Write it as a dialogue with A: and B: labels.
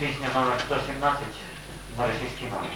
A: Песня номер 117 на російській мові.